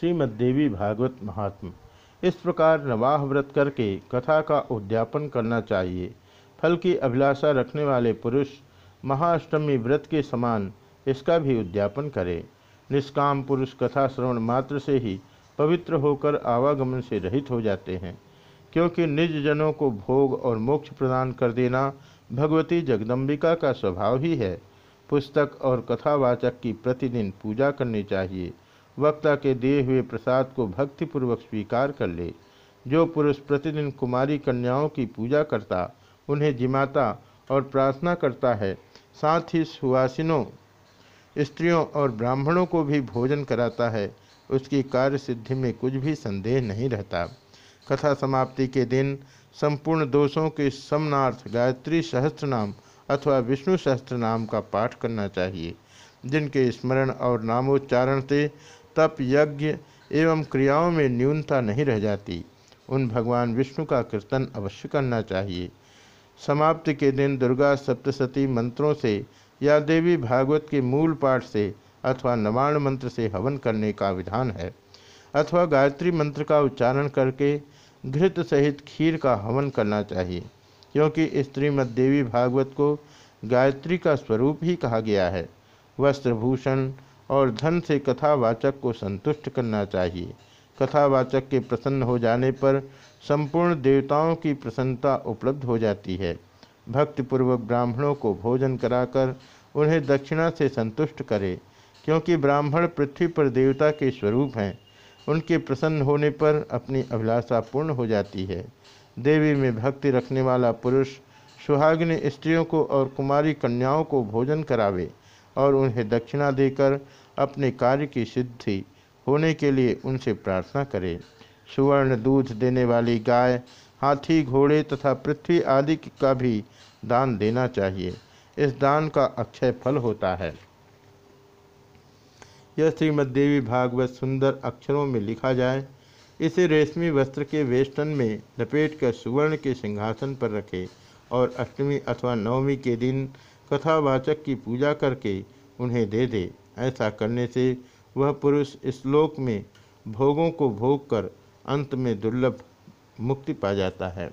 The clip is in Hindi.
श्रीमद्देवी भागवत महात्म। इस प्रकार नवाह व्रत करके कथा का उद्यापन करना चाहिए। फल की अभिलाषा रखने वाले पुरुष महाअष्टमी व्रत के समान इसका भी उद्यापन करें। निष्काम पुरुष कथा श्रवण मात्र से ही पवित्र होकर आवागमन से रहित हो जाते हैं। क्योंकि निज जनों को भोग और मोक्ष प्रदान कर देना भगवती जगदम्बिका का स्वभाव ही है। पुस्तक और कथावाचक की प्रतिदिन पूजा करनी चाहिए। वक्ता के दिए हुए प्रसाद को भक्तिपूर्वक स्वीकार कर ले। जो पुरुष प्रतिदिन कुमारी कन्याओं की पूजा करता, उन्हें जिमाता और प्रार्थना करता है, साथ ही सुवासिनों, स्त्रियों और ब्राह्मणों को भी भोजन कराता है, उसकी कार्य सिद्धि में कुछ भी संदेह नहीं रहता। कथा समाप्ति के दिन संपूर्ण दोषों के समनार्थ गायत्री सहस्त्र नाम अथवा विष्णु सहस्त्र नाम का पाठ करना चाहिए, जिनके स्मरण और नामोच्चारण से तप यज्ञ एवं क्रियाओं में न्यूनता नहीं रह जाती। उन भगवान विष्णु का कीर्तन अवश्य करना चाहिए। समाप्ति के दिन दुर्गा सप्तशती मंत्रों से या देवी भागवत के मूल पाठ से अथवा नवाण मंत्र से हवन करने का विधान है, अथवा गायत्री मंत्र का उच्चारण करके घृत सहित खीर का हवन करना चाहिए, क्योंकि श्रीमद देवी भागवत को गायत्री का स्वरूप ही कहा गया है। वस्त्रभूषण और धन से कथावाचक को संतुष्ट करना चाहिए। कथावाचक के प्रसन्न हो जाने पर संपूर्ण देवताओं की प्रसन्नता उपलब्ध हो जाती है। भक्तिपूर्वक ब्राह्मणों को भोजन कराकर उन्हें दक्षिणा से संतुष्ट करे, क्योंकि ब्राह्मण पृथ्वी पर देवता के स्वरूप हैं। उनके प्रसन्न होने पर अपनी अभिलाषा पूर्ण हो जाती है। देवी में भक्ति रखने वाला पुरुष सुहागिनी स्त्रियों को और कुमारी कन्याओं को भोजन करावे। और उन्हें दक्षिणा देकर अपने कार्य की सिद्धि होने के लिए उनसे प्रार्थना करें। सुवर्ण दूध देने वाली गाय, हाथी, घोड़े तथा पृथ्वी आदि का भी दान देना चाहिए। इस दान का अक्षय फल होता है। यह श्रीमद्देवी भागवत सुंदर अक्षरों में लिखा जाए। इसे रेशमी वस्त्र के वेस्टन में लपेटकर सुवर्ण के सिंहासन पर रखे और अष्टमी अथवा नवमी के दिन कथावाचक की पूजा करके उन्हें दे दे। ऐसा करने से वह पुरुष इस लोक में भोगों को भोग कर अंत में दुर्लभ मुक्ति पा जाता है।